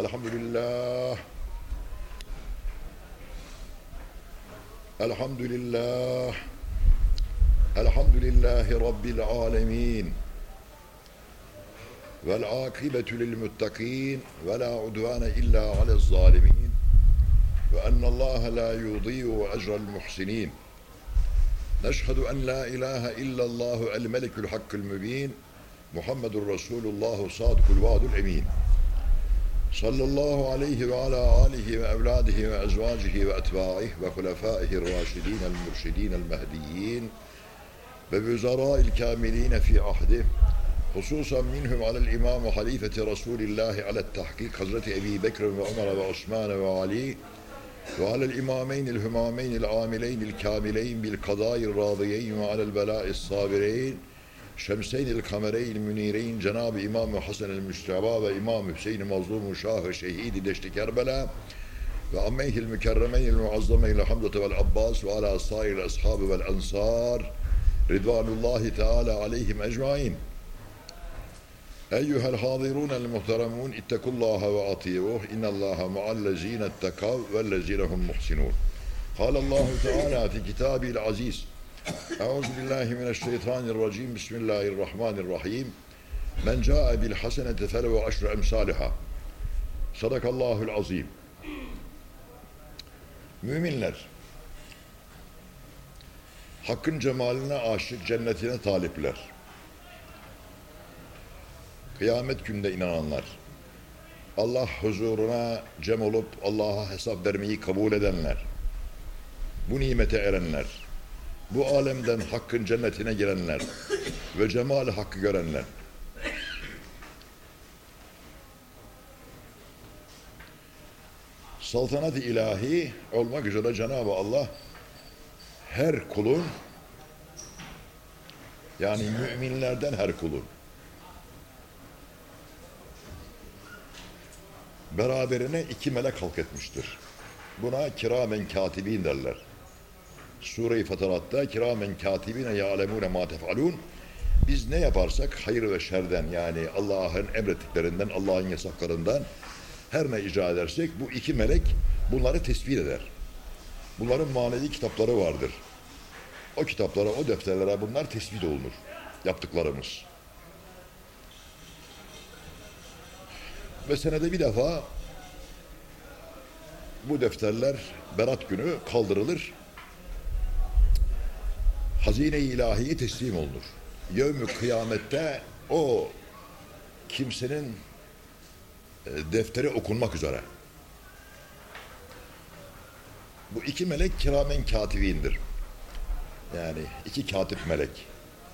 الحمد لله. الحمد لله. الحمد لله رب العالمين. والعاقبة للمتقين ولا عدوان إلا على الظالمين. وأن الله لا يضيع أجر المحسنين. نشهد أن لا إله إلا الله الملك الحق المبين محمد رسول الله صادق الوعد الأمين. Aleyhi ve ala alihi ve evladihi ve ezvacihi ve etbaihi ve hulefaihi raşidin el mürşidin el mehdiyyin ve vüzara'il kamilin fi ahdi hususan minhum alel imam halifeti Resulillahi alet tahkik Hazreti Ebi Bekir ve Ömer ve Osman ve Ali ve alel sabireyn Şemseynil kamereyn münireyn Cenab-ı İmam-ı Hasan el-Müsteba ve İmam Hüseyin mazlum Şah-ı Şehidi Deşti Kerbela ve ammeyhil mükerremeynil muazzameynil hamdete vel abbas ve ala sairil ashabı vel ensar ridvanullahi teala aleyhim ecmain. Eyyuhel hadirunel muhteremun ittekullaha ve ati'uh innallaha muallezine ettekav vellezinehum muhsinun. Kâlallahu Teala fi kitabil aziz Euzu billahi mineşşeytanirracim. Bismillahirrahmanirrahim. Men caa bil haseneti felehu aşru emsaliha. Sadakallahul azim. Müminler Hakkın cemaline aşık, cennetine talipler. Kıyamet günde inananlar. Allah huzuruna cem olup Allah'a hesap vermeyi kabul edenler. Bu nimete erenler bu alemden hakkın cennetine girenler ve cemal hakkı görenler. Saltanat-ı ilahi olmak üzere Cenab-ı Allah her kulun yani müminlerden her kulun beraberine iki melek halk etmiştir. Buna kiramen katibin derler. Sure-i Fatarat'ta kiramen katibine ya'lemune ma tef'alun biz ne yaparsak hayır ve şerden yani Allah'ın emrettiklerinden, Allah'ın yasaklarından her ne icra edersek bu iki melek bunları tespit eder. Bunların manevi kitapları vardır. O kitaplara, o defterlere bunlar tespit olunur. Yaptıklarımız. Ve senede bir defa bu defterler berat günü kaldırılır hazine-i ilahiye teslim olunur. Yevmü kıyamette o kimsenin e, defteri okunmak üzere. Bu iki melek kiramen katibindir. Yani iki katip melek.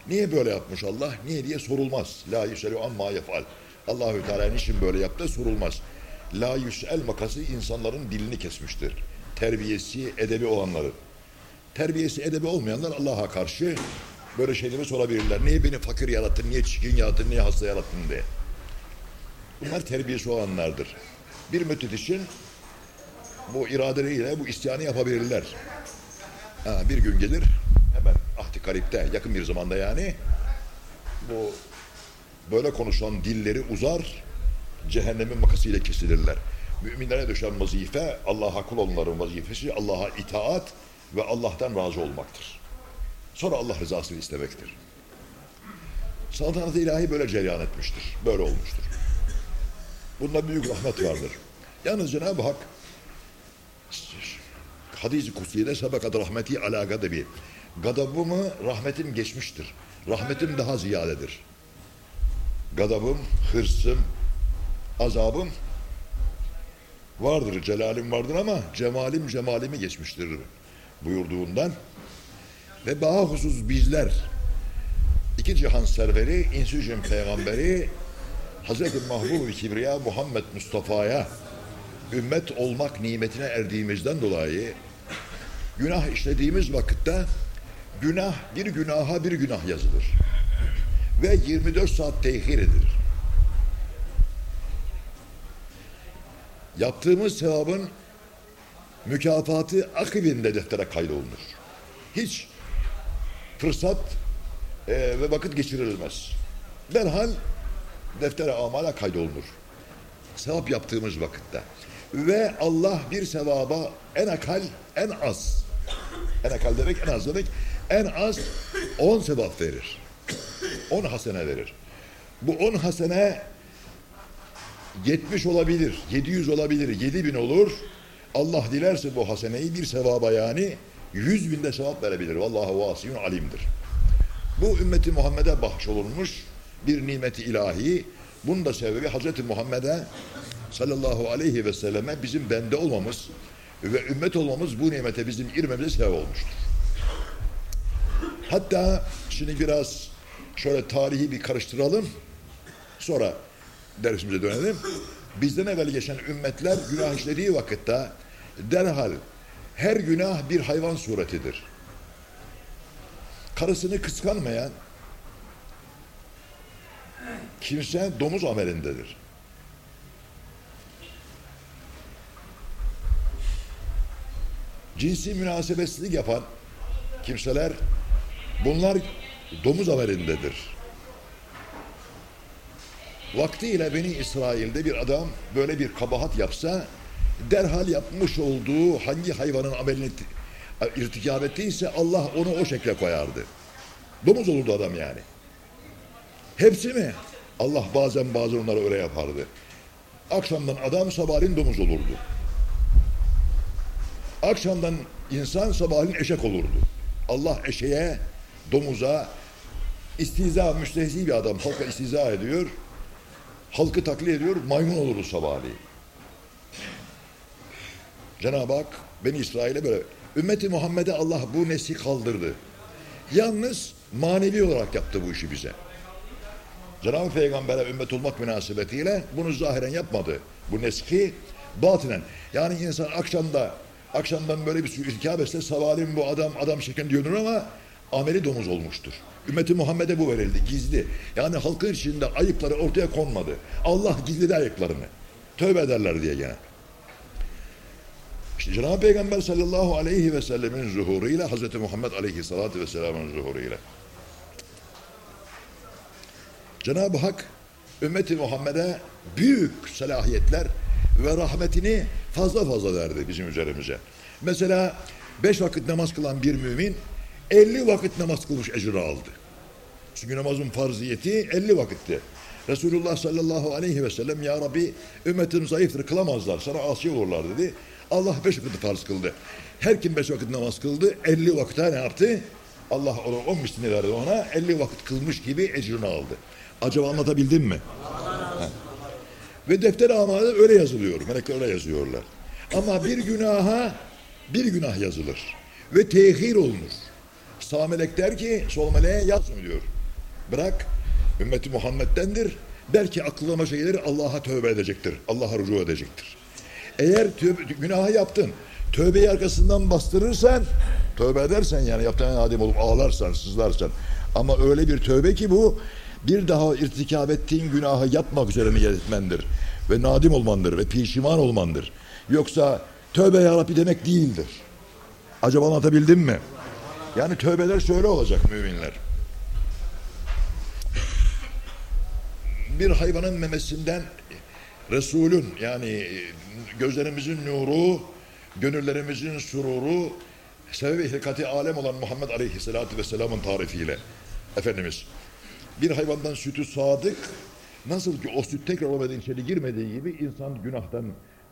Niye böyle yapmış Allah? Niye diye sorulmaz. La yüselü amma yefal. Allahü Teala niçin böyle yaptı sorulmaz. La yüsel makası insanların dilini kesmiştir. Terbiyesi, edebi olanların terbiyesi edebi olmayanlar Allah'a karşı böyle şeyleri sorabilirler. Niye beni fakir yarattın, niye çirkin yarattın, niye hasta yarattın diye. Bunlar terbiyesi olanlardır. Bir müddet için bu iradeleriyle bu isyanı yapabilirler. Ha, bir gün gelir hemen ahdi karipte yakın bir zamanda yani bu böyle konuşulan dilleri uzar cehennemin makasıyla kesilirler. Müminlere düşen vazife Allah'a kul onların vazifesi Allah'a itaat ve Allah'tan razı olmaktır. Sonra Allah rızasını istemektir. Saltanat-ı ilahi böyle cereyan etmiştir. Böyle olmuştur. Bunda büyük rahmet vardır. Yalnız Cenab-ı Hak hadis-i kutsiye'de sebekat rahmeti ala gadabi. Gadabımı rahmetim geçmiştir. Rahmetim daha ziyadedir. Gadabım, hırsım, azabım vardır, celalim vardır ama cemalim cemalimi geçmiştir buyurduğundan ve bahusuz bizler iki cihan serveri, insücün peygamberi Hazreti Mahbub-i Kibriya Muhammed Mustafa'ya ümmet olmak nimetine erdiğimizden dolayı günah işlediğimiz vakitte günah bir günaha bir günah yazılır. Ve 24 saat tehir edilir. Yaptığımız sevabın mükafatı akibinde deftere kaydolunur. Hiç fırsat e, ve vakit geçirilmez. Derhal deftere amala kaydolunur. sevap yaptığımız vakitte. Ve Allah bir sevaba en akal en az en akal demek en az demek en az 10 sevap verir. 10 hasene verir. Bu 10 hasene 70 olabilir, 700 olabilir, 7000 olur. Allah dilerse bu haseneyi bir sevaba yani 100 binde sevap verebilir. Vallahu vasiyun alimdir. Bu ümmeti Muhammed'e bahşolunmuş bir nimeti ilahi. Bunun da sebebi Hazreti Muhammed'e sallallahu aleyhi ve selleme bizim bende olmamız ve ümmet olmamız bu nimete bizim girmemize sebep olmuştur. Hatta şimdi biraz şöyle tarihi bir karıştıralım. Sonra dersimize dönelim. Bizden evvel geçen ümmetler günah işlediği vakitte derhal her günah bir hayvan suretidir. Karısını kıskanmayan kimse domuz amelindedir. Cinsi münasebetsizlik yapan kimseler bunlar domuz amelindedir. Vaktiyle Beni İsrail'de bir adam böyle bir kabahat yapsa derhal yapmış olduğu hangi hayvanın amelini irtikap ettiyse Allah onu o şekle koyardı. Domuz olurdu adam yani. Hepsi mi? Allah bazen bazen onları öyle yapardı. Akşamdan adam sabahleyin domuz olurdu. Akşamdan insan sabahleyin eşek olurdu. Allah eşeğe, domuza istiza, müstehzi bir adam halka istiza ediyor. Halkı taklit ediyor, maymun olurdu sabahleyin. Cenab-ı Hak Beni İsrail'e böyle ümmeti Muhammed'e Allah bu nesli kaldırdı. Yalnız manevi olarak yaptı bu işi bize. Cenab-ı Peygamber'e ümmet olmak münasebetiyle bunu zahiren yapmadı. Bu neski batinen. Yani insan akşamda akşamdan böyle bir irtikap etse sabahleyin bu adam adam şeklinde görünür ama ameli domuz olmuştur. Ümmeti Muhammed'e bu verildi gizli. Yani halkın içinde ayıpları ortaya konmadı. Allah gizledi ayıplarını. Tövbe ederler diye gene. İşte Cenab-ı Peygamber sallallahu aleyhi ve sellemin zuhuruyla Hazreti Muhammed aleyhissalatü vesselamın zuhuruyla Cenab-ı Hak ümmeti Muhammed'e büyük selahiyetler ve rahmetini fazla fazla verdi bizim üzerimize. Mesela beş vakit namaz kılan bir mümin 50 vakit namaz kılmış ecri aldı. Çünkü namazın farziyeti 50 vakitti. Resulullah sallallahu aleyhi ve sellem ya Rabbi ümmetim zayıftır kılamazlar sana asi olurlar dedi. Allah beş vakit farz kıldı. Her kim beş vakit namaz kıldı 50 vakite ne yaptı? Allah ona on mislini verdi ona 50 vakit kılmış gibi ecrini aldı. Acaba anlatabildim mi? Ve defter amalı öyle yazılıyor. Melekler öyle yazıyorlar. Ama bir günaha bir günah yazılır. Ve tehir olunur. Sağ melek der ki sol meleğe yazmıyor diyor. Bırak ümmeti Muhammed'dendir. Belki aklıma şeyler Allah'a tövbe edecektir. Allah'a rücu edecektir. Eğer tövbe, günahı yaptın, tövbeyi arkasından bastırırsan, tövbe edersen yani yaptığın nadim olup ağlarsan, sızlarsan. Ama öyle bir tövbe ki bu bir daha irtikap ettiğin günahı yapmak üzere niyet. Ve nadim olmandır ve pişman olmandır. Yoksa tövbe ya Rabbi demek değildir. Acaba anlatabildim mi? Yani tövbeler şöyle olacak müminler. Bir hayvanın memesinden Resulün yani gözlerimizin nuru, gönüllerimizin sururu, sebebi hilkati alem olan Muhammed Aleyhisselatü Vesselam'ın tarifiyle Efendimiz bir hayvandan sütü sadık nasıl ki o süt tekrar o içeri girmediği gibi insan günahtan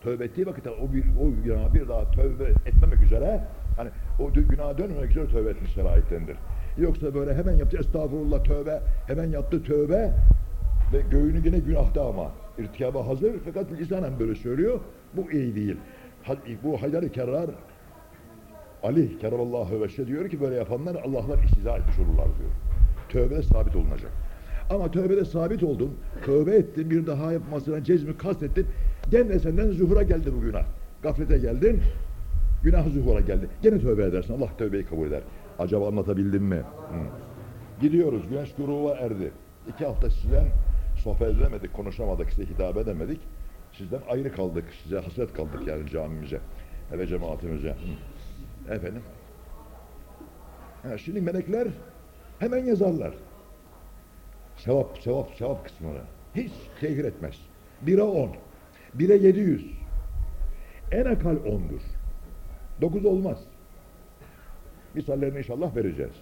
tövbe ettiği vakitte o, bir, o günah bir daha tövbe etmemek üzere hani o günaha dönmemek üzere tövbe etmişler ayettendir. Yoksa böyle hemen yaptı estağfurullah tövbe hemen yaptı tövbe ve göğünü yine günahta ama irtikaba hazır fakat lisanen böyle söylüyor. Bu iyi değil. Bu Haydar-ı Kerrar Ali Keramallahu veşe diyor ki böyle yapanlar Allah'la istiza etmiş olurlar diyor. Tövbe sabit olunacak. Ama tövbede sabit oldun, tövbe ettin, bir daha yapmasına cezmi kastettin. Gene senden zuhura geldi bu günah. Gaflete geldin, günah zuhura geldi. Gene tövbe edersin, Allah tövbeyi kabul eder. Acaba anlatabildim mi? Hı. Gidiyoruz, güneş gruba erdi. İki hafta sizden sohbet edemedik, konuşamadık, size hitap edemedik. Sizden ayrı kaldık, size hasret kaldık yani camimize ve cemaatimize. Efendim? Ha, şimdi melekler hemen yazarlar. Sevap, sevap, sevap kısmını. Hiç tehir etmez. Bire on. 1'e 700. En akal 10'dur. 9 olmaz. Misallerini inşallah vereceğiz.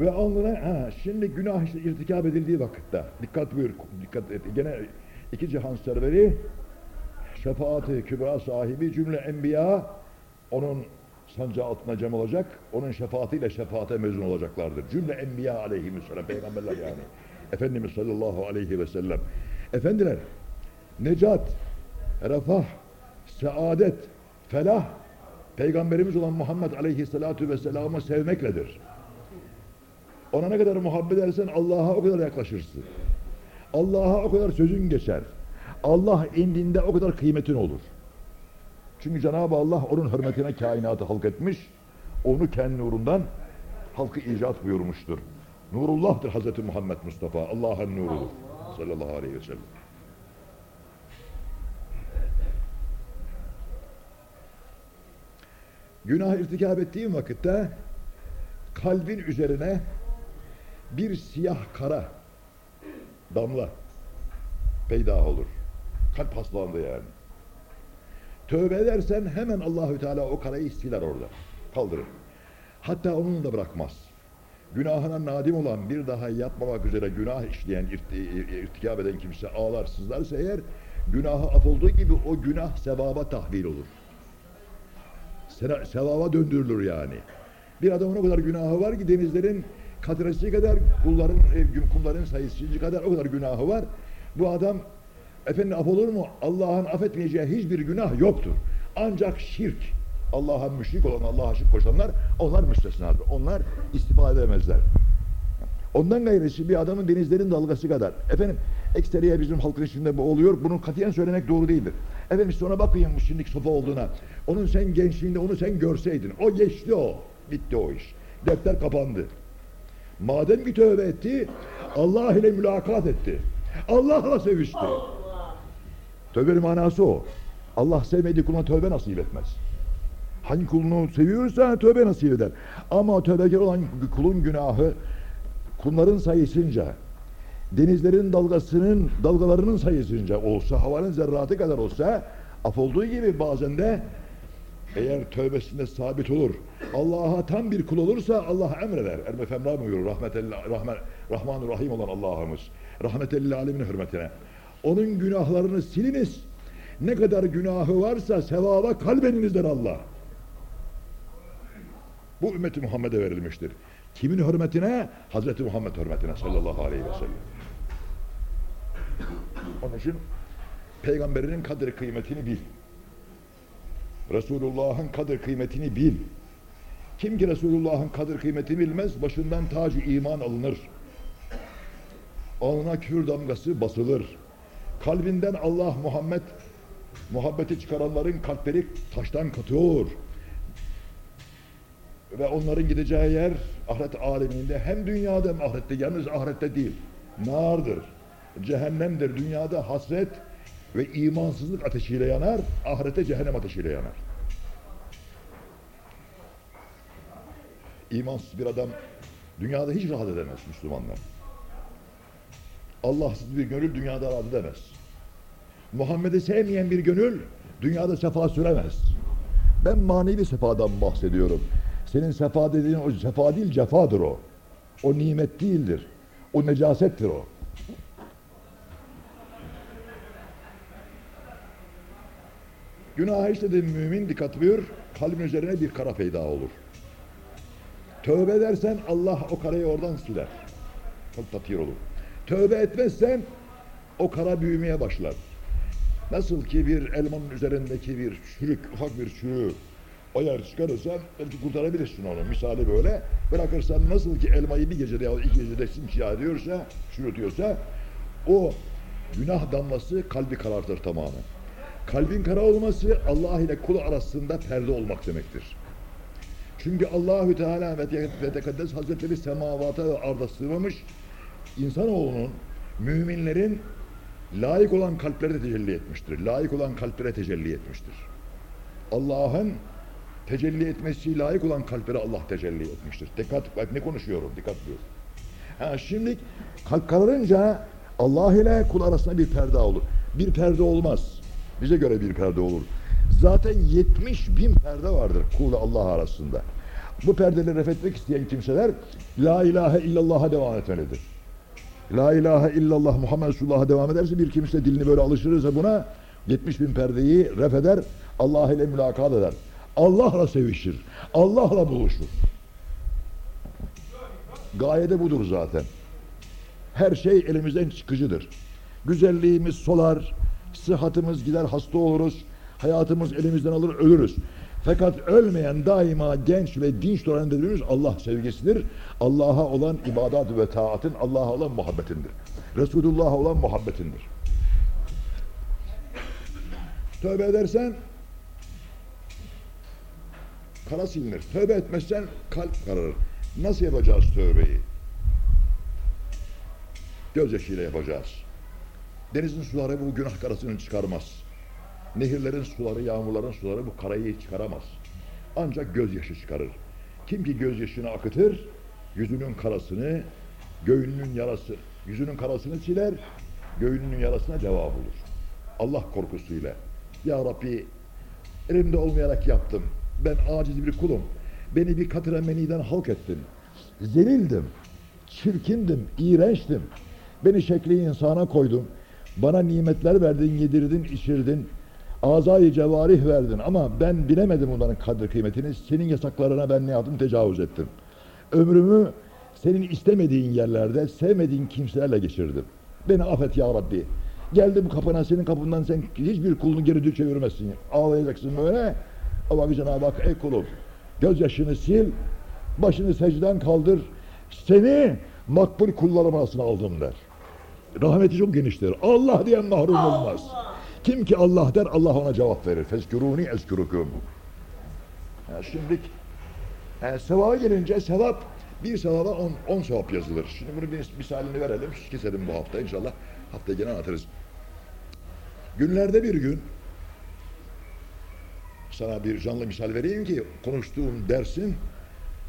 Ve alnına ha, şimdi günah işte irtikap edildiği vakitte dikkat buyur dikkat et. Gene iki cihan serveri şefaati kübra sahibi cümle enbiya onun sancağı altına cem olacak. Onun şefaatiyle şefaate mezun olacaklardır. Cümle enbiya aleyhisselam peygamberler yani. Efendimiz sallallahu aleyhi ve sellem. Efendiler necat, refah, saadet, felah Peygamberimiz olan Muhammed aleyhissalatu vesselam'ı sevmekledir. Ona ne kadar muhabbet edersen Allah'a o kadar yaklaşırsın. Allah'a o kadar sözün geçer. Allah indinde o kadar kıymetin olur. Çünkü Cenab-ı Allah onun hürmetine kainatı halk etmiş. Onu kendi nurundan halkı icat buyurmuştur. Nurullah'tır Hazreti Muhammed Mustafa. Allah'ın nurudur. Sallallahu aleyhi ve sellem. Günah irtikap ettiğin vakitte kalbin üzerine bir siyah kara damla peyda olur. Kalp hastalandı yani. Tövbe edersen hemen Allahü Teala o karayı siler orada. Kaldırır. Hatta onu da bırakmaz. Günahına nadim olan bir daha yapmamak üzere günah işleyen, irt- irtikap eden kimse ağlar, sızlarsa eğer günahı af olduğu gibi o günah sevaba tahvil olur. Sevaba döndürülür yani. Bir adamın o kadar günahı var ki denizlerin katresi kadar kulların, kumların sayısı kadar o kadar günahı var. Bu adam efendim af olur mu? Allah'ın affetmeyeceği hiçbir günah yoktur. Ancak şirk. Allah'a müşrik olan, Allah'a şirk koşanlar onlar müstesnadır. Onlar istifade edemezler. Ondan gayrısı bir adamın denizlerin dalgası kadar. Efendim ekseriye bizim halkın içinde bu oluyor. Bunu katiyen söylemek doğru değildir. Efendim sonra bakayım bu şimdiki sofa olduğuna. Onun sen gençliğinde onu sen görseydin. O geçti o. Bitti o iş. Defter kapandı. Madem ki tövbe etti, Allah ile mülakat etti. Allah'la sevişti. Tövbenin manası o. Allah sevmediği kuluna tövbe nasip etmez. Hangi kulunu seviyorsa tövbe nasip eder. Ama tövbekar olan kulun günahı kumların sayısınca, denizlerin dalgasının dalgalarının sayısınca olsa, havanın zerratı kadar olsa, af olduğu gibi bazen de eğer tövbesinde sabit olur, Allah'a tam bir kul olursa Allah emreder. Erme Femra buyurur, rahman, rahman Rahim olan Allah'ımız. Rahmetelli alemin hürmetine. Onun günahlarını siliniz. Ne kadar günahı varsa sevaba kalbeninizden Allah. Bu ümmeti Muhammed'e verilmiştir. Kimin hürmetine? Hazreti Muhammed hürmetine sallallahu aleyhi ve sellem. Onun için peygamberinin kadir kıymetini bil. Resulullah'ın kadir kıymetini bil. Kim ki Resulullah'ın kadir kıymetini bilmez, başından tacı iman alınır. Alnına küfür damgası basılır. Kalbinden Allah Muhammed muhabbeti çıkaranların kalpleri taştan katıyor. Ve onların gideceği yer ahiret aleminde hem dünyada hem ahirette yalnız ahirette değil. Nardır. Cehennemdir. Dünyada hasret ve imansızlık ateşiyle yanar. Ahirette cehennem ateşiyle yanar. İmansız bir adam dünyada hiç rahat edemez Müslümanlar. Allahsız bir gönül dünyada rahat edemez. Muhammed'i sevmeyen bir gönül dünyada sefa süremez. Ben manevi sefadan bahsediyorum. Senin sefa dediğin o sefa değil cefadır o. O nimet değildir. O necasettir o. Günah işlediğin mümin dikkat buyur, kalbin üzerine bir kara peyda olur. Tövbe edersen Allah o karayı oradan siler. Çok tatır olur. Tövbe etmezsen o kara büyümeye başlar. Nasıl ki bir elmanın üzerindeki bir çürük, ufak bir çürüğü o yer çıkarırsan belki kurtarabilirsin onu. Misali böyle bırakırsan nasıl ki elmayı bir gecede ya iki gecede simsiyah ediyorsa, çürütüyorsa o günah damlası kalbi karartır tamamen. Kalbin kara olması Allah ile kul arasında perde olmak demektir. Çünkü Allahü Teala ve Te- ve Tekaddes Hazretleri semavata ve arda sığmamış insanoğlunun, müminlerin layık olan kalplere tecelli etmiştir. Layık olan kalplere tecelli etmiştir. Allah'ın tecelli etmesi layık olan kalplere Allah tecelli etmiştir. Dikkat bak ne konuşuyorum dikkat buyur. Ha, şimdi kalp kararınca Allah ile kul arasında bir perde olur. Bir perde olmaz. Bize göre bir perde olur. Zaten 70 bin perde vardır kul Allah arasında. Bu perdeleri ref etmek isteyen kimseler La ilahe illallah'a devam etmelidir. La ilahe illallah Muhammed Resulullah'a devam ederse bir kimse dilini böyle alıştırırsa buna 70 bin perdeyi ref eder, Allah ile mülakat eder. Allah'la sevişir, Allah'la buluşur. Gaye de budur zaten. Her şey elimizden çıkıcıdır. Güzelliğimiz solar, sıhhatimiz gider hasta oluruz, hayatımız elimizden alır ölürüz. Fakat ölmeyen daima genç ve dinç duran dediğimiz Allah sevgisidir. Allah'a olan ibadat ve taatın Allah'a olan muhabbetindir. Resulullah'a olan muhabbetindir. Tövbe edersen kara silinir. Tövbe etmezsen kalp kararır. Nasıl yapacağız tövbeyi? Gözyaşıyla yapacağız. Denizin suları bu günah karasını çıkarmaz. Nehirlerin suları, yağmurların suları bu karayı çıkaramaz. Ancak gözyaşı çıkarır. Kim ki gözyaşını akıtır, yüzünün karasını, göğünün yarası, yüzünün karasını siler, göğünün yarasına deva bulur. Allah korkusuyla. Ya Rabbi, elimde olmayarak yaptım. Ben aciz bir kulum. Beni bir katıra meniden halk ettin. Zelildim, çirkindim, iğrençtim. Beni şekli insana koydun. Bana nimetler verdin, yedirdin, içirdin. Azayı cevarih verdin ama ben bilemedim onların kadri kıymetini. Senin yasaklarına ben ne yaptım? Tecavüz ettim. Ömrümü senin istemediğin yerlerde, sevmediğin kimselerle geçirdim. Beni affet ya Rabbi. Geldim kapına, senin kapından sen hiçbir kulunu geri çevirmezsin. Ağlayacaksın böyle. Ama bir Cenab-ı Hak ey kulum, gözyaşını sil, başını secden kaldır. Seni makbul kullarım arasına aldım der. Rahmeti çok geniştir. Allah diyen mahrum olmaz. Kim ki Allah der Allah ona cevap verir. Fezkuruni ezkurukum. Ha, şimdi e, sevaba gelince sevap bir sevaba on, on sevap yazılır. Şimdi bunu bir misalini verelim. Keselim bu hafta inşallah. Hafta gene anlatırız. Günlerde bir gün sana bir canlı misal vereyim ki konuştuğum dersin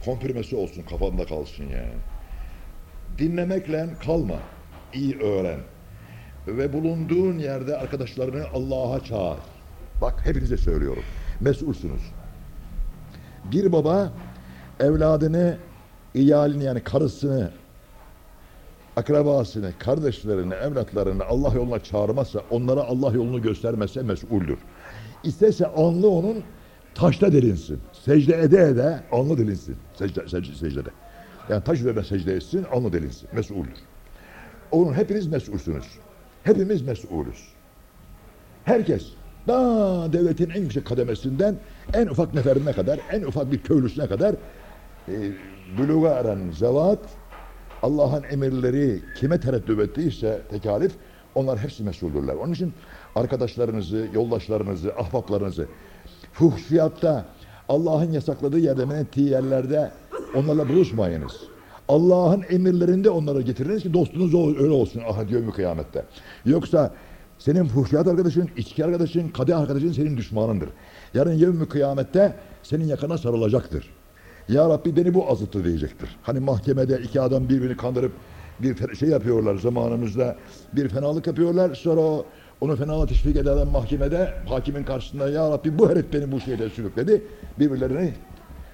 komprimesi olsun kafanda kalsın yani. Dinlemekle kalma. İyi öğren. Ve bulunduğun yerde arkadaşlarını Allah'a çağır. Bak hepinize söylüyorum. Mesulsünüz. Bir baba evladını, iyalini yani karısını, akrabasını, kardeşlerini, evlatlarını Allah yoluna çağırmazsa, onlara Allah yolunu göstermezse mesuldür. İsterse anlı onun taşta delinsin. Secde ede ede anlı delinsin. Secde, secde, secdede. Yani taş üzerine secde etsin, anlı delinsin. Mesuldür. Onun hepiniz mesulsünüz. Hepimiz mesulüz. Herkes daha devletin en yüksek kademesinden en ufak neferine kadar, en ufak bir köylüsüne kadar e, buluğa eren zevat Allah'ın emirleri kime tereddüt ettiyse tekalif onlar hepsi mesuldürler. Onun için arkadaşlarınızı, yoldaşlarınızı, ahbaplarınızı fuhşiyatta Allah'ın yasakladığı yerde, men yerlerde onlarla buluşmayınız. Allah'ın emirlerinde onları getiriniz ki dostunuz öyle olsun ahad yevmi kıyamette. Yoksa senin fuhşiyat arkadaşın, içki arkadaşın, kadeh arkadaşın senin düşmanındır. Yarın yevmi kıyamette senin yakana sarılacaktır. Ya Rabbi beni bu azıttı diyecektir. Hani mahkemede iki adam birbirini kandırıp bir şey yapıyorlar zamanımızda bir fenalık yapıyorlar sonra o, onu fenalığa teşvik eden mahkemede hakimin karşısında ya Rabbi bu herif beni bu şeyde sürükledi birbirlerini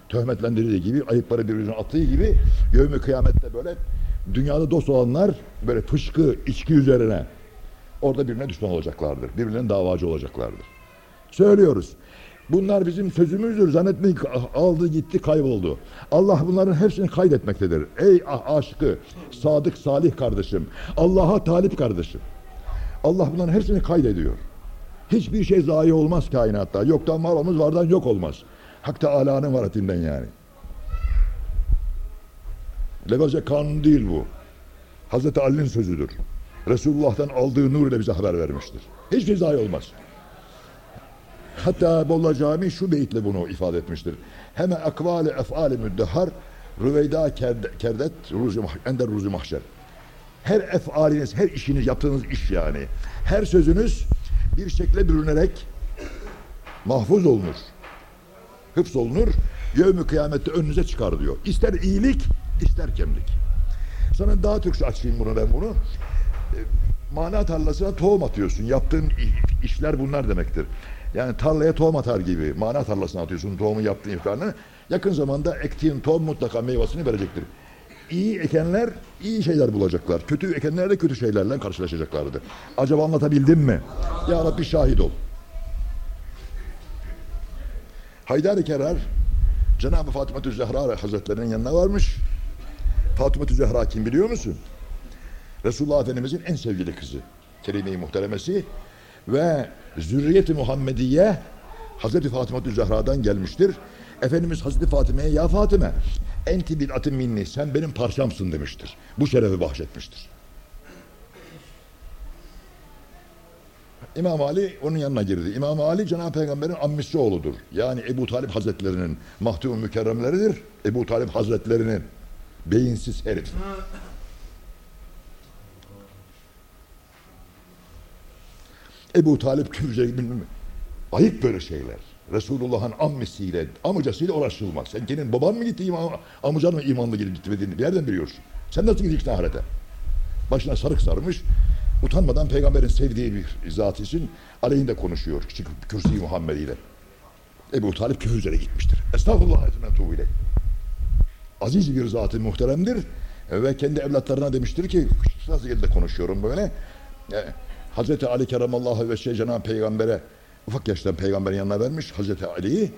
töhmetlendirdiği gibi ayıpları birbirine attığı gibi yevmi kıyamette böyle dünyada dost olanlar böyle fışkı içki üzerine orada birbirine düşman olacaklardır. Birbirlerine davacı olacaklardır. Söylüyoruz. Bunlar bizim sözümüzdür. Zannetmeyin ki aldı gitti kayboldu. Allah bunların hepsini kaydetmektedir. Ey ah- aşkı, sadık, salih kardeşim. Allah'a talip kardeşim. Allah bunların hepsini kaydediyor. Hiçbir şey zayi olmaz kainatta. Yoktan var olmaz, vardan yok olmaz. Hak Teala'nın varetinden yani. Legace kanun değil bu. Hazreti Ali'nin sözüdür. Resulullah'tan aldığı nur ile bize haber vermiştir. Hiçbir zayi olmaz. Hatta Bolla Camii şu beyitle bunu ifade etmiştir. Heme akvali efali müddehar rüveyda kerd- kerdet ruzi ender ruzi mahşer. Her efaliniz, her işiniz, yaptığınız iş yani. Her sözünüz bir şekle bürünerek mahfuz olunur. Hıfz olunur. Yevmi kıyamette önünüze çıkar diyor. İster iyilik, ister kemlik. Sana daha Türkçe açayım bunu ben bunu. mana tarlasına tohum atıyorsun. Yaptığın işler bunlar demektir. Yani tarlaya tohum atar gibi. Mana tarlasına atıyorsun tohumu yaptığın ifkarını. Yakın zamanda ektiğin tohum mutlaka meyvasını verecektir. İyi ekenler iyi şeyler bulacaklar. Kötü ekenler de kötü şeylerle karşılaşacaklardır. Acaba anlatabildim mi? Ya Rabbi şahit ol. Haydar-ı Kerar Cenab-ı Fatıma Zehra Hazretlerinin yanına varmış. Fatıma Zehra kim biliyor musun? Resulullah Efendimizin en sevgili kızı. Kerime-i muhteremesi ve zürriyeti Muhammediye Hazreti Fatıma Zehra'dan gelmiştir. Efendimiz Hazreti Fatime'ye ya Fatime enti bil atim minni sen benim parçamsın demiştir. Bu şerefi bahşetmiştir. İmam Ali onun yanına girdi. İmam Ali Cenab-ı Peygamber'in ammisi oğludur. Yani Ebu Talip Hazretlerinin mahtum mükerremleridir. Ebu Talip Hazretlerinin beyinsiz herif. Ebu Talip Kürce bilmem. Ayıp böyle şeyler. Resulullah'ın ammisiyle, amcasıyla uğraşılmaz. Sen senin baban mı gitti, imam, amcan mı imanlı gidip gitmediğini bir yerden biliyorsun. Sen nasıl gideceksin ahirete? Başına sarık sarmış, utanmadan peygamberin sevdiği bir zat için aleyhinde konuşuyor. Küçük Kürsi Muhammed ile. Ebu Talip küfür üzere gitmiştir. Estağfurullah etmen tuğile. Aziz bir zat-ı muhteremdir. Ve kendi evlatlarına demiştir ki, nasıl de konuşuyorum böyle. E, Hazreti Ali Keremallahu ve şey Cenab-ı Peygamber'e ufak yaştan peygamberin yanına vermiş Hazreti Ali'yi.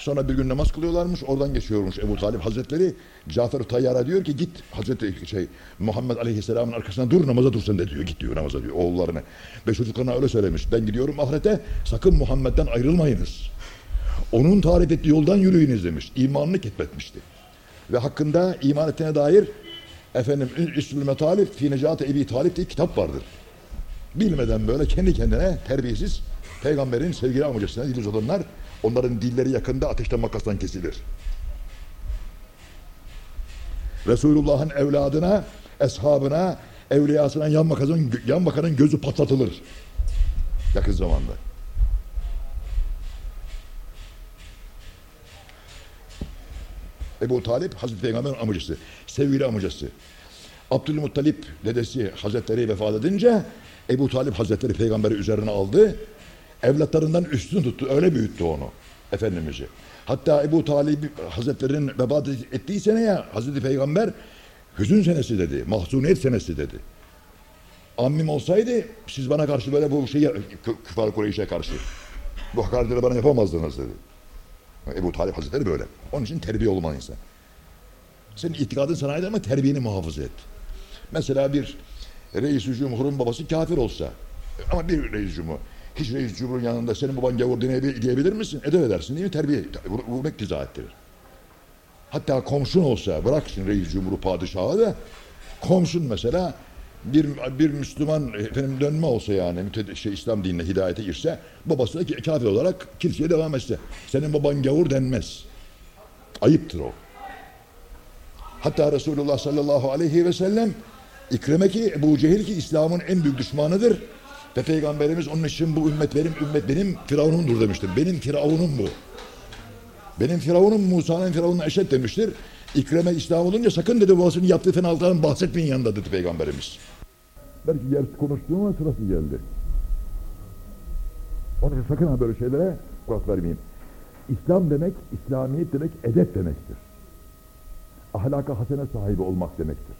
Sonra bir gün namaz kılıyorlarmış. Oradan geçiyormuş Ebu Talip Hazretleri. Cafer Tayyar'a diyor ki git Hazreti şey Muhammed Aleyhisselam'ın arkasına dur namaza dur sen de diyor. Git diyor namaza diyor oğullarına. Ve çocuklarına öyle söylemiş. Ben gidiyorum ahirete sakın Muhammed'den ayrılmayınız. Onun tarif ettiği yoldan yürüyünüz demiş. İmanını ketmetmişti. Ve hakkında iman ettiğine dair efendim Üstül Metalif Fi Necati Ebi Talip diye kitap vardır. Bilmeden böyle kendi kendine terbiyesiz peygamberin sevgili amcasına dil uzatanlar onların dilleri yakında ateşten makastan kesilir. Resulullah'ın evladına, eshabına, evliyasına yan bakanın, yan bakanın gözü patlatılır. Yakın zamanda. Ebu Talip Hazreti Peygamber'in amcası, sevgili amcası. Abdülmuttalip dedesi Hazretleri vefat edince Ebu Talip Hazretleri peygamberi üzerine aldı. Evlatlarından üstün tuttu. Öyle büyüttü onu. Efendimiz'i. Hatta Ebu Talip Hazretleri'nin vefat ettiği seneye Hazreti Peygamber hüzün senesi dedi. Mahzuniyet senesi dedi. Ammim olsaydı siz bana karşı böyle bu şeyi küfar Kureyş'e karşı bu hakaretleri bana yapamazdınız dedi. Ebu Talip Hazretleri böyle. Onun için terbiye olmalı insan. Senin itikadın sana ait ama terbiyeni muhafaza et. Mesela bir reis-i cumhurun babası kafir olsa ama bir reis cumhur hiç reis cumhurun yanında senin baban gavur diye- diyebilir misin? Eder edersin değil mi? Terbiye. Bu, iktiza ettirir. Hatta komşun olsa bırak şimdi reis cumhuru padişahı da komşun mesela bir bir Müslüman efendim dönme olsa yani şey İslam dinine hidayete girse babası da kafir olarak kiliseye devam etse senin baban gavur denmez. Ayıptır o. Hatta Resulullah sallallahu aleyhi ve sellem İkrime ki Ebu Cehil ki İslam'ın en büyük düşmanıdır. Ve Peygamberimiz onun için bu ümmet benim ümmet benim firavunumdur demiştir. Benim firavunum bu. Benim firavunum Musa'nın firavununa eşit demiştir. İkrime İslam olunca sakın dedi babasının yaptığı fenalıklardan bahsetmeyin yanında dedi Peygamberimiz. Belki yarısı konuştuğuma sırası geldi. Onun için sakın ha böyle şeylere kulak vermeyin. İslam demek, İslamiyet demek edep demektir. Ahlaka hasene sahibi olmak demektir.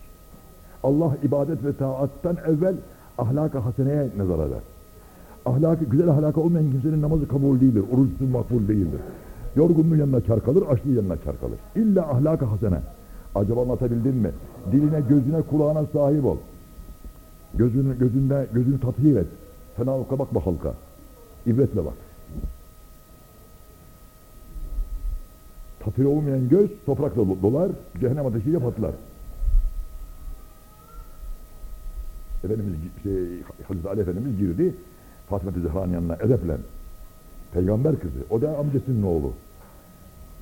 Allah ibadet ve taattan evvel ahlaka haseneye nazar eder. Ahlakı, güzel ahlaka olmayan kimsenin namazı kabul değildir. Oruçsuz makbul değildir. Yorgunluğun yanına kar kalır, açlığı yanına kar kalır. İlla ahlaka hasene. Acaba anlatabildim mi? Diline, gözüne, kulağına sahip ol. Gözünü, gözünde, gözünü tathir et. Fenalıka bakma halka. İbretle bak. Tathir olmayan göz toprakla dolar, cehennem ateşiyle patlar. Efendimiz şey, Hazreti Ali Efendimiz girdi. Fatıma Zehra'nın yanına edeple. Peygamber kızı. O da amcasının oğlu.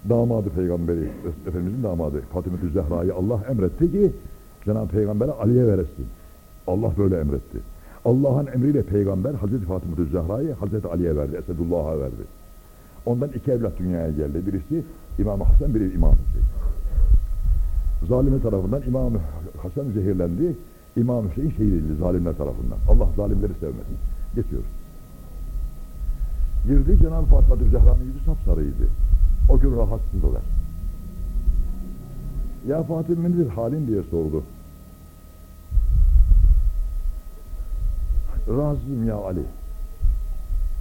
Damadı peygamberi. Efendimizin damadı. Fatıma Zehra'yı Allah emretti ki Cenab-ı Peygamber'e Ali'ye veresin. Allah böyle emretti. Allah'ın emriyle peygamber Hazreti Fatıma Zehra'yı Hazreti Ali'ye verdi. Esedullah'a verdi. Ondan iki evlat dünyaya geldi. Birisi İmam Hasan, biri İmam Hüseyin. Zalime tarafından İmam Hasan zehirlendi. İmam Hüseyin şehit edildi zalimler tarafından. Allah zalimleri sevmesin. Geçiyoruz. Girdi Cenab-ı Fatıma Zehra'nın yüzü sapsarıydı. O gün rahatsızdılar. Ya Fatıma nedir halin diye sordu. Razıyım ya Ali.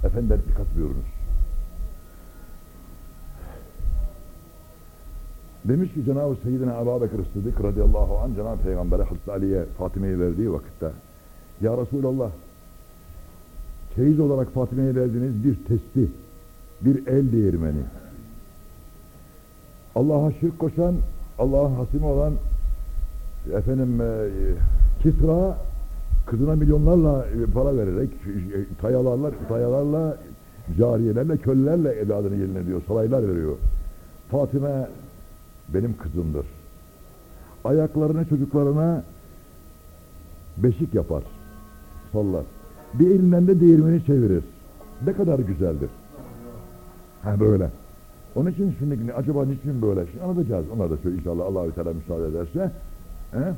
Efendiler dikkat buyurunuz. Demiş ki Cenab-ı Seyyidina Ebu Bekir Sıddık radıyallahu anh Cenab-ı Peygamber'e Hazreti Ali'ye Fatime'yi verdiği vakitte Ya Resulallah çeyiz olarak Fatime'ye verdiğiniz bir testi, bir el değirmeni. Allah'a şirk koşan, Allah'ın hasimi olan efendim e, Kisra kızına milyonlarla e, para vererek e, tayalarla, tayalarla cariyelerle, kölelerle evladını yerine diyor, saraylar veriyor. Fatime benim kızımdır. Ayaklarını çocuklarına beşik yapar, sallar. Bir elinden de değirmeni çevirir. Ne kadar güzeldir. Ha böyle. Onun için şimdi acaba niçin böyle? Şimdi anlatacağız. Onlar da şöyle inşallah Allah-u Teala müsaade ederse. He?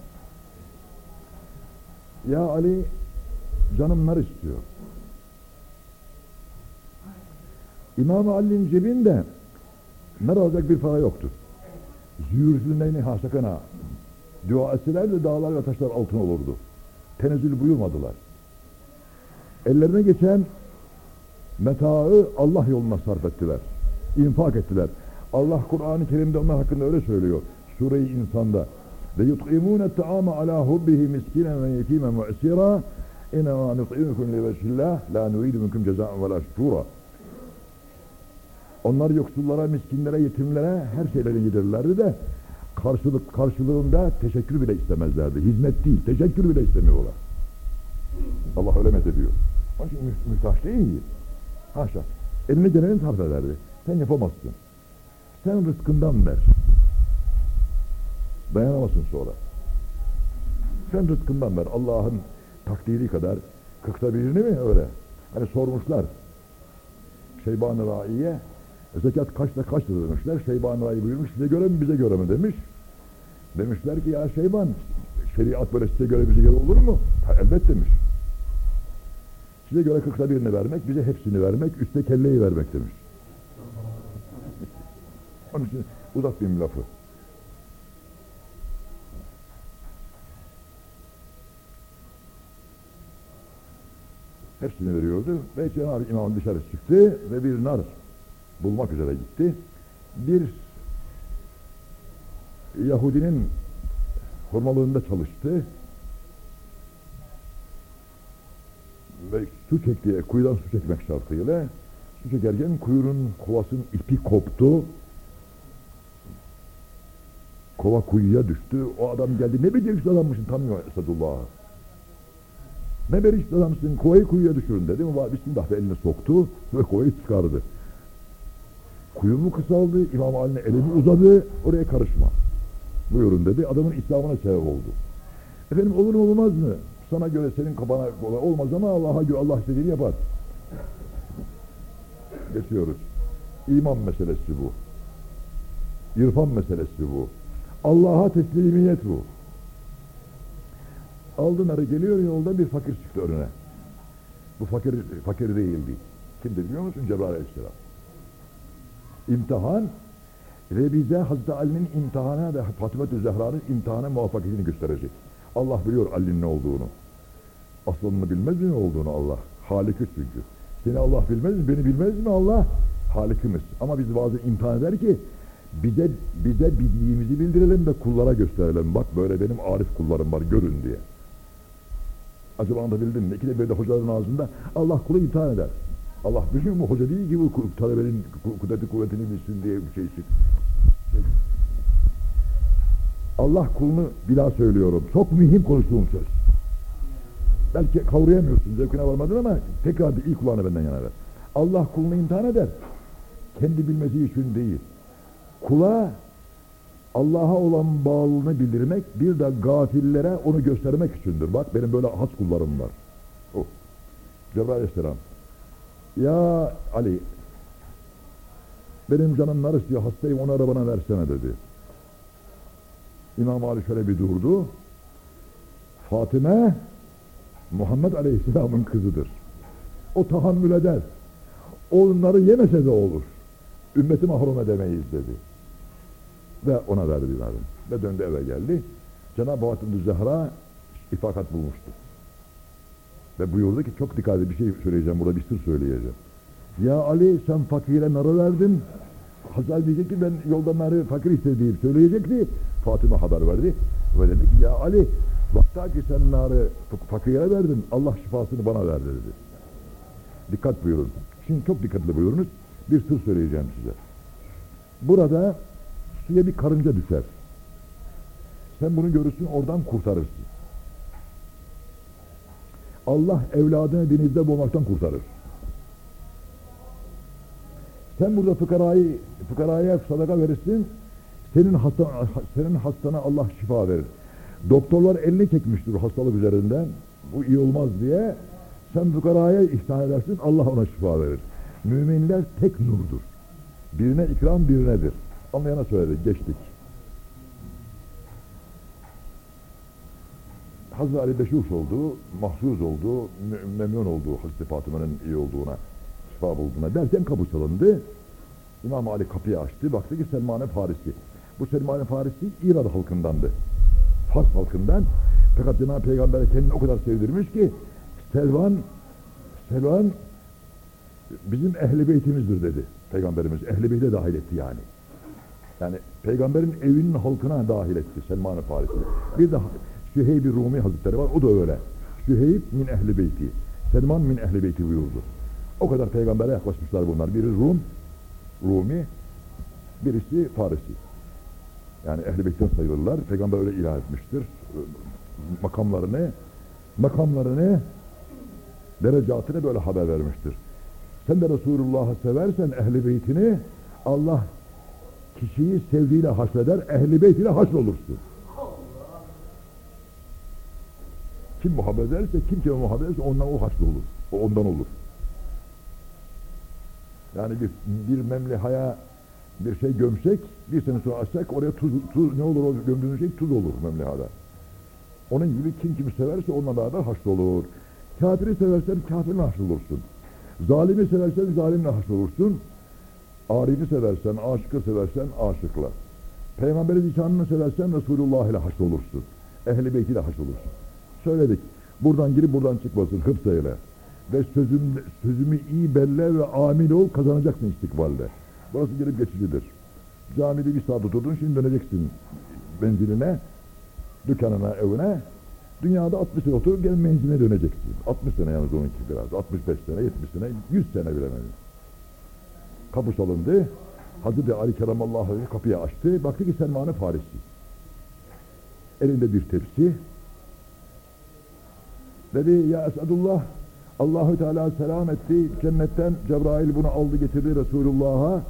Ya Ali canımlar istiyor. İmam Ali'nin cebinde nar alacak bir para yoktu. Züğürsünleyni hasakana. Dua etseler de dağlar ve taşlar altın olurdu. Tenezzül buyurmadılar. Ellerine geçen metaı Allah yoluna sarf ettiler. İnfak ettiler. Allah Kur'an-ı Kerim'de onlar hakkında öyle söylüyor. Sure-i İnsan'da. Ve yut'imûne ta'ame alâ hubbihi miskinen ve yetîmen ve esîrâ İnnemâ nut'imukum li vecihillâh la nuridu minkum cezâen ve la şükûrâ. Onlar yoksullara, miskinlere, yetimlere her şeyleri yedirirlerdi de karşılık karşılığında teşekkür bile istemezlerdi. Hizmet değil, teşekkür bile istemiyorlar. Allah öyle ediyor. Onun için mü mühtaç değil. Haşa. Eline geleni sarf ederdi. Sen yapamazsın. Sen rızkından ver. Dayanamazsın sonra. Sen rızkından ver. Allah'ın takdiri kadar kırkta birini mi öyle? Hani sormuşlar. Şeyban-ı Rai'ye zekat kaçta kaçtır demişler. Şeyban-ı Rai buyurmuş size göre mi bize göre mi demiş. Demişler ki ya Şeyban şeriat böyle size göre bize göre olur mu? Ha, elbet demiş. Size göre kırkta birini vermek, bize hepsini vermek, üstte kelleyi vermek demiş. Onun için uzatmayayım lafı. Hepsini veriyordu ve Cenab-ı İmam dışarı çıktı ve bir nar bulmak üzere gitti. Bir Yahudinin hurmalığında çalıştı. Ve su çekti, kuyudan su çekmek şartıyla su çekerken kuyunun kovasının ipi koptu. Kova kuyuya düştü. O adam geldi. Ne beceriksiz adammışsın tanıyor Esadullah'ı ne beceriksiz adamsın kovayı kuyuya düşürün dedi. Bismillah ve eline soktu ve kovayı çıkardı kuyu mu kısaldı İmam Ali'ne elini uzadı oraya karışma buyurun dedi adamın İslam'ına sebep oldu efendim olur mu olmaz mı sana göre senin kabana kolay olmaz ama Allah'a göre Allah istediğini yapar. Geçiyoruz. İman meselesi bu. İrfan meselesi bu. Allah'a teslimiyet bu. Aldı narı geliyor yolda bir fakir çıktı önüne. Bu fakir, fakir değildi. Kimdir biliyor musun? Cebrail Aleyhisselam. İmtihan ve bize Hazreti Ali'nin imtihana ve Fatıma-ı Zehra'nın imtihana muvaffakiyetini gösterecek. Allah biliyor Ali'nin ne olduğunu. Aslını bilmez mi ne olduğunu Allah? Halik'i çünkü. Seni Allah bilmez mi? Beni bilmez mi Allah? Halikimiz. Ama biz bazı imtihan eder ki bize, bize bildiğimizi bildirelim ve kullara gösterelim. Bak böyle benim arif kullarım var görün diye. Acaba anlatabildim mi? Bir de hocaların ağzında Allah kulu imtihan eder. Allah biliyor mu? Hoca değil ki bu talebenin kudreti kuvvetini bilsin diye bir şey için. Allah kulunu daha söylüyorum. Çok mühim konuştuğum söz. Belki kavrayamıyorsun, zevkine varmadın ama tekrar bir iyi kulağını benden yana ver. Allah kulunu imtihan eder. Kendi bilmesi için değil. Kula Allah'a olan bağlılığını bildirmek, bir de gafillere onu göstermek içindir. Bak benim böyle has kullarım var. Oh. Cebrail Aleyhisselam. Ya Ali, benim canım nar istiyor, hastayım onu arabana versene dedi. İmam Ali şöyle bir durdu. Fatime Muhammed Aleyhisselam'ın kızıdır. O tahammül eder. Onları yemese de olur. Ümmeti mahrum edemeyiz dedi. Ve ona verdiler. Ve döndü eve geldi. Cenab-ı Hak Zehra ifakat bulmuştu. Ve buyurdu ki çok dikkatli bir şey söyleyeceğim burada bir sır söyleyeceğim. Ya Ali sen fakire narı verdin. Hazal diyecek ki ben yolda narı fakir istediğim söyleyecekti. Fatıma haber verdi. Ve dedi ki ya Ali vakta ki sen narı fakire verdin Allah şifasını bana verdi dedi. Dikkat buyurun. Şimdi çok dikkatli buyurunuz. Bir sır söyleyeceğim size. Burada suya bir karınca düşer. Sen bunu görürsün oradan kurtarırsın. Allah evladını denizde boğmaktan kurtarır. Sen burada fıkarayı, fıkaraya sadaka verirsin, senin hasta, senin hastana Allah şifa verir. Doktorlar elini çekmiştir hastalık üzerinden, bu iyi olmaz diye. Sen fıkaraya ihsan edersin, Allah ona şifa verir. Müminler tek nurdur. Birine ikram birinedir. Anlayana söyledik, geçtik. Hazreti Ali Beşuş olduğu, mahzuz olduğu, memnun olduğu Hazreti Fatıma'nın iyi olduğuna, şifa bulduğuna derken kapı çalındı. İmam Ali kapıyı açtı, baktı ki Selman-ı Farisi. Bu Selman-ı Farisi İran halkındandı. Fars halkından. Fakat Cenab-ı Peygamber kendini o kadar sevdirmiş ki Selvan, Selvan bizim ehli beytimizdir dedi. Peygamberimiz ehli beyte dahil etti yani. Yani peygamberin evinin halkına dahil etti Selman-ı Farisi. Bir de Süheyb-i Rumi Hazretleri var. O da öyle. Süheyb min ehli beyti. Selman min ehli beyti buyurdu. O kadar peygambere yaklaşmışlar bunlar. Biri Rum, Rumi, birisi Farisi. Yani ehli beytten sayılırlar. Peygamber öyle ilan etmiştir. Makamlarını, makamlarını, derecatını böyle haber vermiştir. Sen de Resulullah'ı seversen ehli beytini Allah kişiyi sevdiğiyle haşreder, ehli beyt ile haşrolursun. Kim muhabbet ederse, kim kime muhabbet ederse ondan o haşr olur. O ondan olur. Yani bir, bir memlehaya bir şey gömsek, bir sene sonra açsak oraya tuz, tuz ne olur o gömdüğümüz şey tuz olur memlehada. Onun gibi kim kimi severse onunla beraber haşr olur. Kafiri seversen kafirle haşr olursun. Zalimi seversen zalimle haşr olursun. Arifi seversen, aşıkı seversen aşıkla. Peygamberi zikanını seversen Resulullah ile haşr olursun. Ehli beyti ile haşr olursun. Söyledik. Buradan girip buradan çıkmasın hıfzayla. Ve sözüm, sözümü iyi belle ve amil ol kazanacaksın istikbalde. Burası gelip geçicidir. Camide bir saat oturdun şimdi döneceksin menziline, dükkanına, evine. Dünyada 60 sene otur gel menziline döneceksin. 60 sene yalnız onunki biraz. 65 sene, 70 sene, 100 sene bilemedim. Kapı salındı. Hazreti Ali Keramallahu kapıyı açtı. Baktı ki Selman-ı Farisi. Elinde bir tepsi. Dedi ya Esadullah Allahü Teala selam etti. Cennetten Cebrail bunu aldı getirdi Resulullah'a.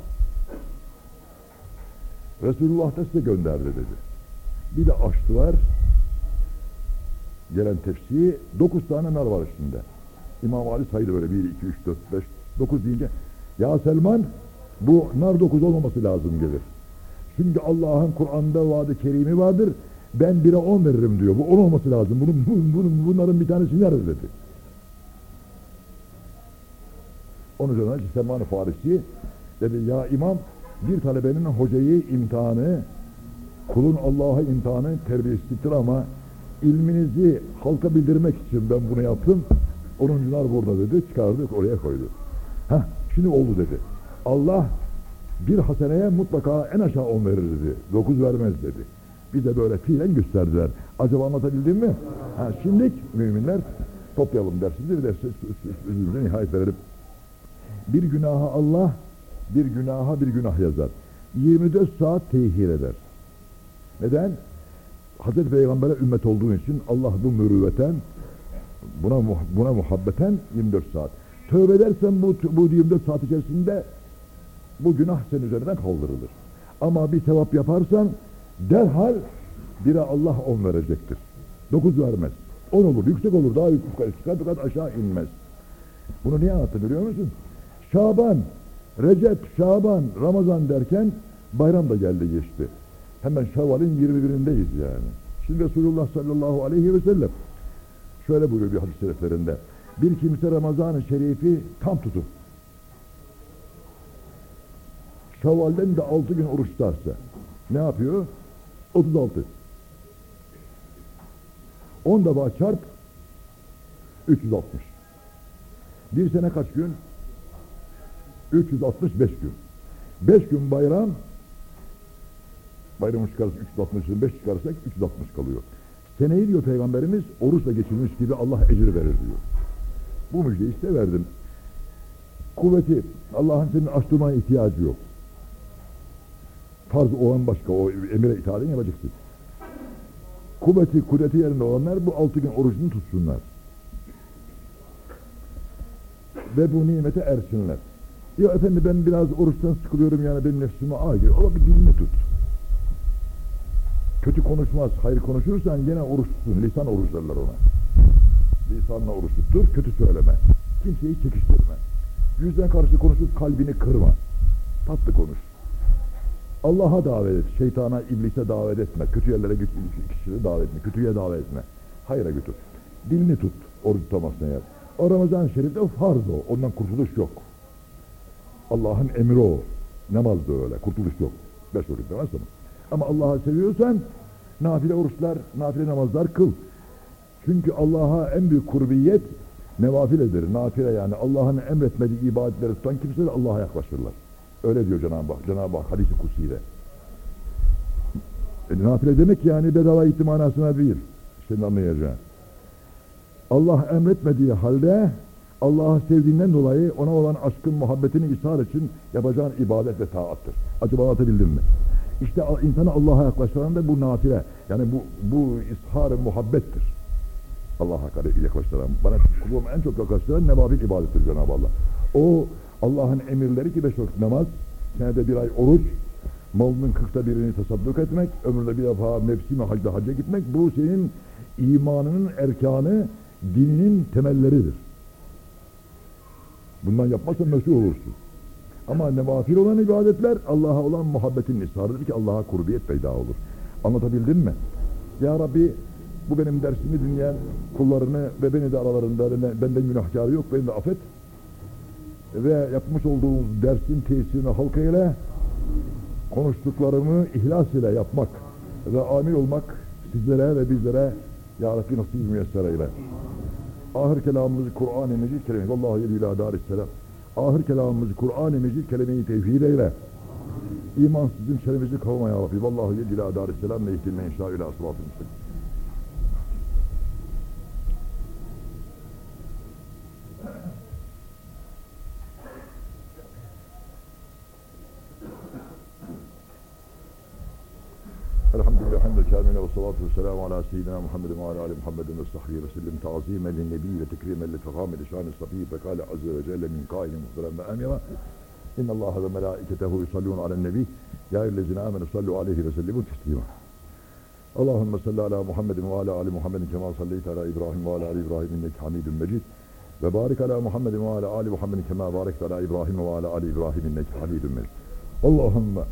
Resulullah da size gönderdi dedi. Bir de açtılar. Gelen tepsiyi dokuz tane nar var içinde. İmam Ali saydı böyle bir, iki, üç, dört, beş, dokuz deyince ya Selman bu nar dokuz olmaması lazım gelir. Çünkü Allah'ın Kur'an'da vaadi kerimi vardır. Ben bire on veririm diyor. Bu on olması lazım. Bunun, bunun, bunların bir tanesi nerede dedi. Onun üzerine Selman-ı Farisi dedi ya imam bir talebenin hocayı imtihanı kulun Allah'a imtihanı terbiyesizliktir ama ilminizi halka bildirmek için ben bunu yaptım. Onuncular burada dedi. Çıkardık oraya koydu. Heh, şimdi oldu dedi. Allah bir haseneye mutlaka en aşağı on verir dedi. Dokuz vermez dedi. Bize böyle fiilen gösterdiler. Acaba anlatabildim mi? Ha, şimdilik müminler toplayalım dersimizi bir de nihayet verelim. Bir günaha Allah, bir günaha bir günah yazar. 24 saat tehir eder. Neden? Hazreti Peygamber'e ümmet olduğun için Allah bu mürüvveten, buna, buna muhabbeten 24 saat. Tövbe edersen bu, bu 24 saat içerisinde bu günah senin üzerinden kaldırılır. Ama bir sevap yaparsan derhal bire Allah on verecektir. Dokuz vermez. On olur, yüksek olur, daha yüksek çıkar fakat aşağı inmez. Bunu niye anlattı biliyor musun? Şaban, Recep, Şaban, Ramazan derken bayram da geldi geçti. Hemen Şevval'in 21'indeyiz yani. Şimdi Resulullah sallallahu aleyhi ve sellem Şöyle buyuruyor bir hadis-i şeriflerinde. Bir kimse Ramazan-ı Şerif'i tam tutup Şevval'den de 6 gün oruç tutarsa ne yapıyor? 36. 10 defa çarp 360. Bir sene kaç gün? 365 gün. 5 gün bayram bayramı çıkarırsak 360'ın 5 çıkarırsak 360 kalıyor. Seneyi diyor Peygamberimiz oruçla geçirmiş gibi Allah ecir verir diyor. Bu müjdeyi işte verdim. Kuvveti Allah'ın senin açtırmaya ihtiyacı yok. Farz olan başka o emire itaatin yapacaksın. Kuvveti, kudreti yerinde olanlar bu altı gün orucunu tutsunlar. Ve bu nimete ersinler. Ya efendi ben biraz oruçtan sıkılıyorum yani benim nefsime ağır. O vakit dilini tut. Kötü konuşmaz, hayır konuşursan gene oruç tutun. Lisan oruç derler ona. Lisanla oruç tuttur, kötü söyleme. Kimseyi çekiştirme. Yüzden karşı konuşup kalbini kırma. Tatlı konuş. Allah'a davet et. Şeytana, iblise davet etme. Kötü yerlere git, kişileri davet etme. Kötüye davet etme. Hayra götür. Dilini tut. Oruç tutamazsın eğer. O Ramazan-ı Şerif'te farz o. Ondan kurtuluş yok. Allah'ın emri o. Namaz da öyle. Kurtuluş yok. Beş vakit namaz tamam. Ama Allah'ı seviyorsan nafile oruçlar, nafile namazlar kıl. Çünkü Allah'a en büyük kurbiyet nevafiledir. Nafile yani Allah'ın emretmediği ibadetleri tutan kimseler Allah'a yaklaşırlar. Öyle diyor Cenab-ı Hak. Cenab-ı Hak hadisi kutsiyle. E, nafile demek yani bedava gitti manasına değil. Senin anlayacağın. Allah emretmediği halde Allah'ı sevdiğinden dolayı ona olan aşkın, muhabbetini ishar için yapacağın ibadet ve taattır. Acaba anlatabildim mi? İşte insanı Allah'a yaklaştıran da bu nafile. Yani bu, bu ishar muhabbettir. Allah'a yaklaştıran. Bana kulum en çok yaklaştıran nevafil ibadettir Cenab-ı Allah. O Allah'ın emirleri ki beş vakit namaz, senede bir ay oruç, malının kırkta birini tasadduk etmek, ömründe bir defa mevsimi hacda hacca gitmek, bu senin imanının erkanı, dininin temelleridir. Bundan yapmazsan mesul olursun. Ama nevafil olan ibadetler Allah'a olan muhabbetin nisarıdır ki Allah'a kurbiyet peyda olur. Anlatabildim mi? Ya Rabbi bu benim dersimi dinleyen kullarını ve beni de aralarında benden günahkarı yok beni de affet. Ve yapmış olduğumuz dersin tesirini halka ile konuştuklarımı ihlas ile yapmak ve amil olmak sizlere ve bizlere Ya Rabbi nasip müyesser eyle. Ahir kelamımızı Kur'an-ı Mecid kelime. Vallahi yedü ila darisselam. Ahir kelamımızı Kur'an-ı Mecid kelime-i tevhid eyle. İmansızın şerimizi kavma ya Rabbi. Vallahi yedü ila darisselam ve ihtilme inşa ila sıratı müslim. Kamil ve salatu vesselamu ala seyyidina Muhammed ve ala ali Muhammedin ve sahbihi ve sellim ta'zimen lin nebi ve tekrimen li fekame li şan-ı safi fekale azze ve celle min kaili muhterem ve emira İnne Allah ve melâiketehu yusallûn alen nebi. Ya eyyüllezine amenü sallu aleyhi ve sellimun teslima Allahümme salli ala Muhammedin ve ala ali Muhammedin kema salleyte ala İbrahim ve ala ali İbrahim. İnneki hamidun mecid ve barik ala Muhammedin ve ala ali Muhammedin kema barekte ala İbrahim ve ala ali İbrahim. İnneki hamidun mecid Allahümme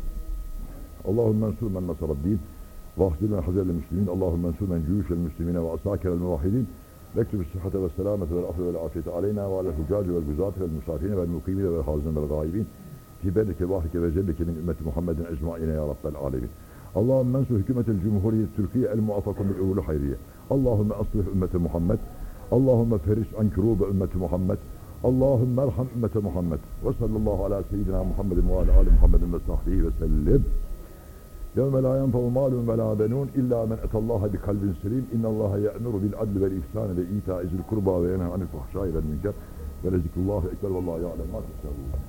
Allahümme ensur men nasaraddin من حزن المسلمين اللهم انصر من جيوش المسلمين وعساكر الموحدين. واكتب الصحة والسلامة والعفو والعافية علينا وعلى الحجاج والجزاة والمسافرين والمقيمين والحاضرين والغائبين. في بلدك وحدك وجلك من أمة محمد أجمعين يا رب العالمين. اللهم انصر حكومة الجمهورية التركية الموافقة بالأمور الخيرية اللهم أصلح أمة محمد. اللهم فرج عن كروب أمة محمد. اللهم ارحم أمة محمد. وصلى الله على سيدنا محمد وعلى آل محمد وصحبه وسلم. يوم لا ينفع مال ولا بنون إلا من أتى الله بقلب سليم. إن الله يأمر بالعدل والإحسان وإيتاء ذي القربى وينهى عن الفحشاء والمنكر. ولذكر الله أكبر والله يعلم ما تفعلون